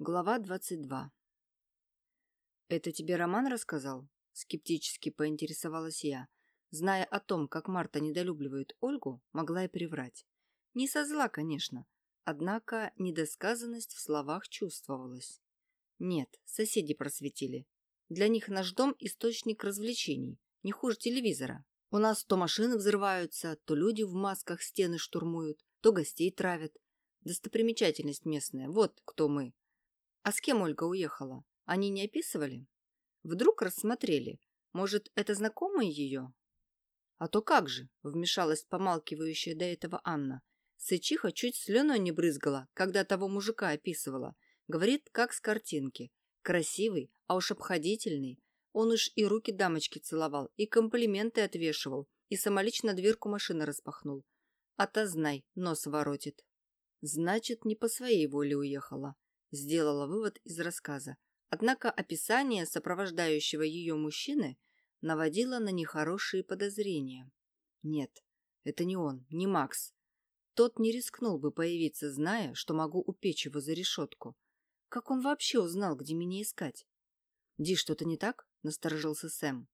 Глава 22 «Это тебе Роман рассказал?» – скептически поинтересовалась я. Зная о том, как Марта недолюбливает Ольгу, могла и приврать. Не со зла, конечно, однако недосказанность в словах чувствовалась. Нет, соседи просветили. Для них наш дом – источник развлечений, не хуже телевизора. У нас то машины взрываются, то люди в масках стены штурмуют, то гостей травят. Достопримечательность местная, вот кто мы. А с кем Ольга уехала? Они не описывали? Вдруг рассмотрели. Может, это знакомые ее? А то как же, вмешалась помалкивающая до этого Анна. Сычиха чуть слюной не брызгала, когда того мужика описывала. Говорит, как с картинки. Красивый, а уж обходительный. Он уж и руки дамочки целовал, и комплименты отвешивал, и самолично дверку машины распахнул. А та, знай, нос воротит. Значит, не по своей воле уехала. Сделала вывод из рассказа. Однако описание сопровождающего ее мужчины наводило на нехорошие подозрения. Нет, это не он, не Макс. Тот не рискнул бы появиться, зная, что могу упечь его за решетку. Как он вообще узнал, где меня искать? «Ди, что-то не так?» – насторожился Сэм.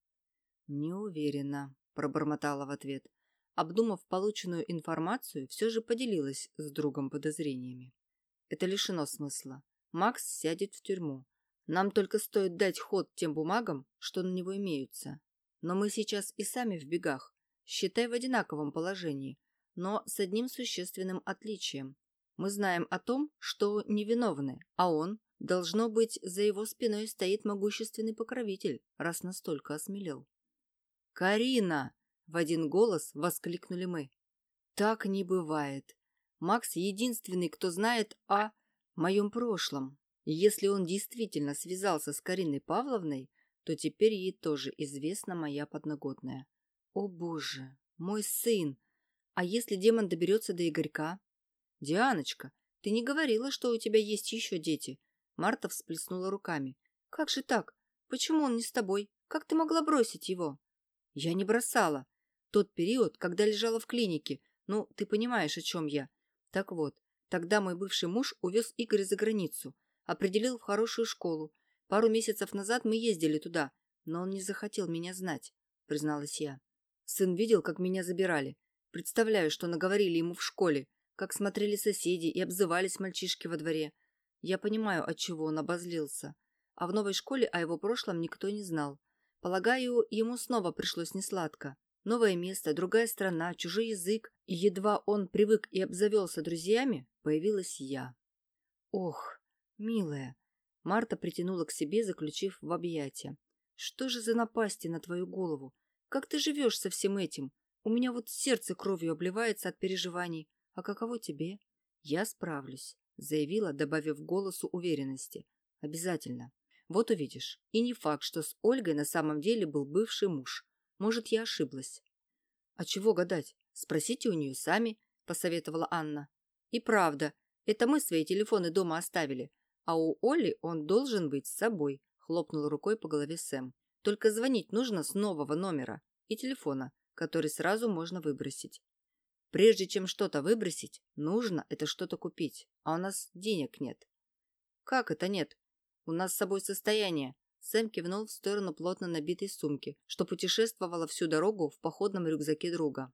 «Не уверена», – пробормотала в ответ. Обдумав полученную информацию, все же поделилась с другом подозрениями. Это лишено смысла. Макс сядет в тюрьму. Нам только стоит дать ход тем бумагам, что на него имеются. Но мы сейчас и сами в бегах, считай в одинаковом положении, но с одним существенным отличием. Мы знаем о том, что невиновны, а он, должно быть, за его спиной стоит могущественный покровитель, раз настолько осмелел. «Карина!» – в один голос воскликнули мы. «Так не бывает. Макс единственный, кто знает о моем прошлом. если он действительно связался с Кариной Павловной, то теперь ей тоже известна моя подноготная. О боже, мой сын! А если демон доберется до Игорька? Дианочка, ты не говорила, что у тебя есть еще дети? Марта всплеснула руками. Как же так? Почему он не с тобой? Как ты могла бросить его? Я не бросала. Тот период, когда лежала в клинике. Ну, ты понимаешь, о чем я. Так вот, тогда мой бывший муж увез Игоря за границу, определил в хорошую школу. Пару месяцев назад мы ездили туда, но он не захотел меня знать, призналась я. Сын видел, как меня забирали. Представляю, что наговорили ему в школе, как смотрели соседи и обзывались мальчишки во дворе. Я понимаю, от чего он обозлился. А в новой школе о его прошлом никто не знал. Полагаю, ему снова пришлось несладко. Новое место, другая страна, чужой язык, и едва он привык и обзавелся друзьями, появилась я. Ох, милая, Марта притянула к себе, заключив в объятия. Что же за напасти на твою голову? Как ты живешь со всем этим? У меня вот сердце кровью обливается от переживаний. А каково тебе? Я справлюсь, заявила, добавив голосу уверенности. Обязательно. Вот увидишь. И не факт, что с Ольгой на самом деле был бывший муж. Может, я ошиблась. А чего гадать? Спросите у нее сами, посоветовала Анна. И правда, это мы свои телефоны дома оставили, а у Оли он должен быть с собой, хлопнул рукой по голове Сэм. Только звонить нужно с нового номера и телефона, который сразу можно выбросить. Прежде чем что-то выбросить, нужно это что-то купить, а у нас денег нет. Как это нет? У нас с собой состояние, Сэм кивнул в сторону плотно набитой сумки, что путешествовала всю дорогу в походном рюкзаке друга.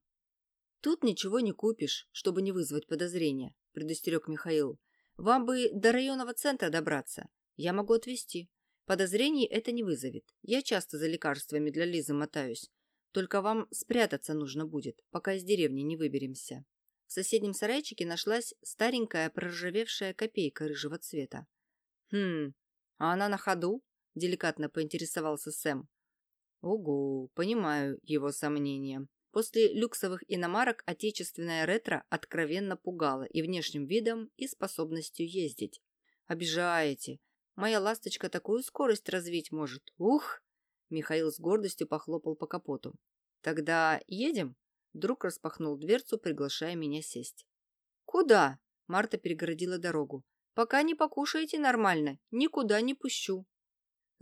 «Тут ничего не купишь, чтобы не вызвать подозрения», – предостерег Михаил. «Вам бы до районного центра добраться. Я могу отвезти. Подозрений это не вызовет. Я часто за лекарствами для Лизы мотаюсь. Только вам спрятаться нужно будет, пока из деревни не выберемся». В соседнем сарайчике нашлась старенькая проржавевшая копейка рыжего цвета. «Хм, а она на ходу?» – деликатно поинтересовался Сэм. Ого, понимаю его сомнения. После люксовых иномарок отечественная ретро откровенно пугала и внешним видом, и способностью ездить. Обижаете. Моя ласточка такую скорость развить может. Ух! Михаил с гордостью похлопал по капоту. Тогда едем? Друг распахнул дверцу, приглашая меня сесть. Куда? Марта перегородила дорогу. Пока не покушаете нормально, никуда не пущу.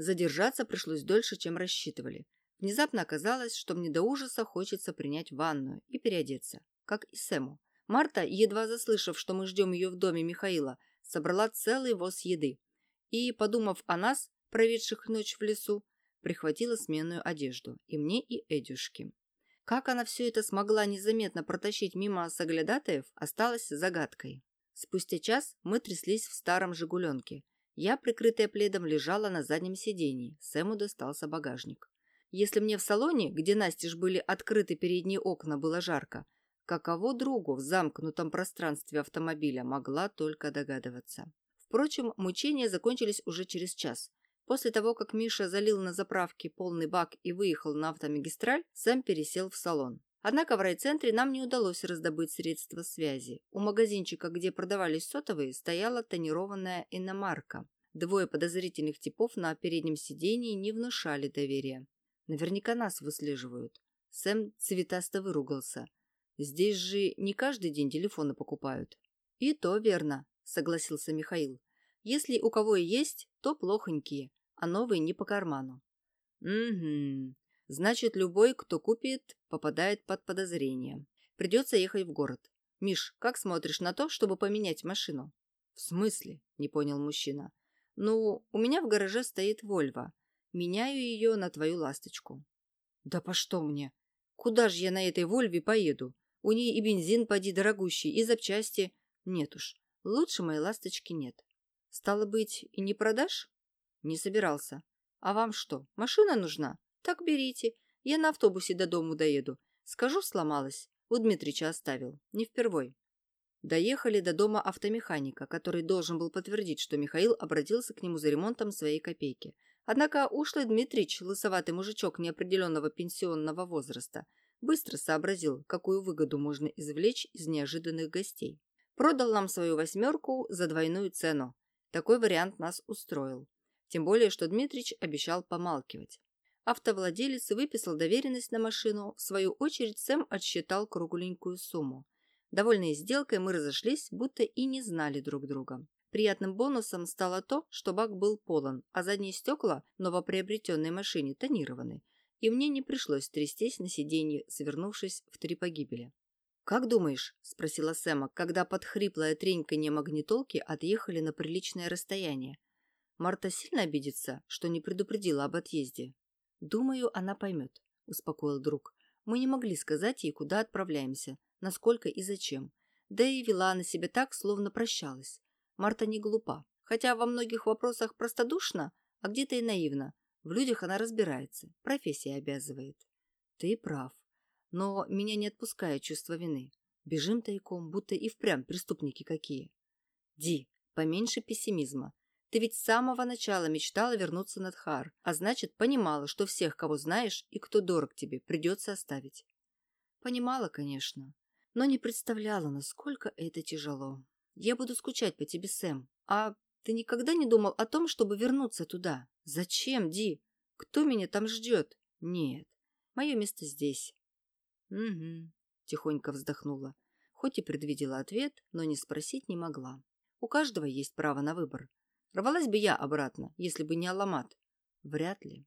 Задержаться пришлось дольше, чем рассчитывали. Внезапно оказалось, что мне до ужаса хочется принять ванную и переодеться, как и Сэму. Марта, едва заслышав, что мы ждем ее в доме Михаила, собрала целый воз еды. и, подумав о нас, проведших ночь в лесу, прихватила сменную одежду и мне, и Эдюшке. Как она все это смогла незаметно протащить мимо соглядатаев, осталось загадкой. Спустя час мы тряслись в старом «Жигуленке». Я, прикрытая пледом, лежала на заднем сидении. Сэму достался багажник. Если мне в салоне, где настежь были открыты передние окна, было жарко, каково другу в замкнутом пространстве автомобиля могла только догадываться. Впрочем, мучения закончились уже через час. После того, как Миша залил на заправке полный бак и выехал на автомагистраль, Сэм пересел в салон. Однако в райцентре нам не удалось раздобыть средства связи. У магазинчика, где продавались сотовые, стояла тонированная иномарка. Двое подозрительных типов на переднем сидении не внушали доверия. Наверняка нас выслеживают. Сэм цветасто выругался. Здесь же не каждый день телефоны покупают. И то верно, согласился Михаил. Если у кого и есть, то плохонькие, а новые не по карману. Угу. Значит, любой, кто купит, попадает под подозрение. Придется ехать в город. Миш, как смотришь на то, чтобы поменять машину? В смысле? Не понял мужчина. Ну, у меня в гараже стоит Вольво. Меняю ее на твою ласточку. Да по что мне? Куда же я на этой Вольве поеду? У нее и бензин поди дорогущий, и запчасти. Нет уж, лучше моей ласточки нет. Стало быть, и не продашь? Не собирался. А вам что, машина нужна? Так берите. Я на автобусе до дому доеду. Скажу, сломалась. У Дмитрича оставил. Не впервой. Доехали до дома автомеханика, который должен был подтвердить, что Михаил обратился к нему за ремонтом своей копейки. Однако ушлый Дмитрич, лысоватый мужичок неопределенного пенсионного возраста, быстро сообразил, какую выгоду можно извлечь из неожиданных гостей. Продал нам свою восьмерку за двойную цену. Такой вариант нас устроил. Тем более, что Дмитрич обещал помалкивать. Автовладелец выписал доверенность на машину, в свою очередь Сэм отсчитал кругленькую сумму. Довольные сделкой мы разошлись, будто и не знали друг друга. Приятным бонусом стало то, что бак был полон, а задние стекла новоприобретенной машине тонированы, и мне не пришлось трястись на сиденье, свернувшись в три погибели. «Как думаешь?» – спросила Сэма, когда под хриплое треньканье магнитолки отъехали на приличное расстояние. Марта сильно обидится, что не предупредила об отъезде. «Думаю, она поймет», – успокоил друг. «Мы не могли сказать ей, куда отправляемся, насколько и зачем. Да и вела на себя так, словно прощалась. Марта не глупа, хотя во многих вопросах простодушна, а где-то и наивна. В людях она разбирается, профессия обязывает. Ты прав. Но меня не отпускает чувство вины. Бежим тайком, будто и впрямь преступники какие. Ди, поменьше пессимизма. Ты ведь с самого начала мечтала вернуться на Дхар, а значит, понимала, что всех, кого знаешь и кто дорог тебе, придется оставить. Понимала, конечно, но не представляла, насколько это тяжело. Я буду скучать по тебе, Сэм. А ты никогда не думал о том, чтобы вернуться туда? Зачем, Ди? Кто меня там ждет? Нет, мое место здесь. Угу, тихонько вздохнула. Хоть и предвидела ответ, но не спросить не могла. У каждого есть право на выбор. Рвалась бы я обратно, если бы не Аламат. Вряд ли.